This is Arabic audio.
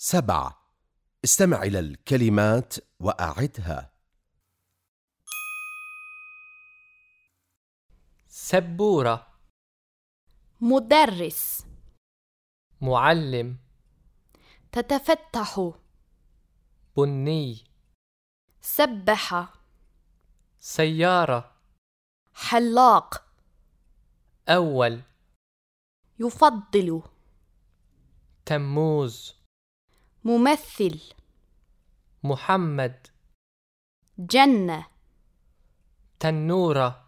سبعة استمع إلى الكلمات وأعدها. سبورة. مدرس. معلم. تتفتح. بني. سبح. سيارة. حلاق. أول. يفضل. تموز. ممثل. محمد. جنة. تنورة.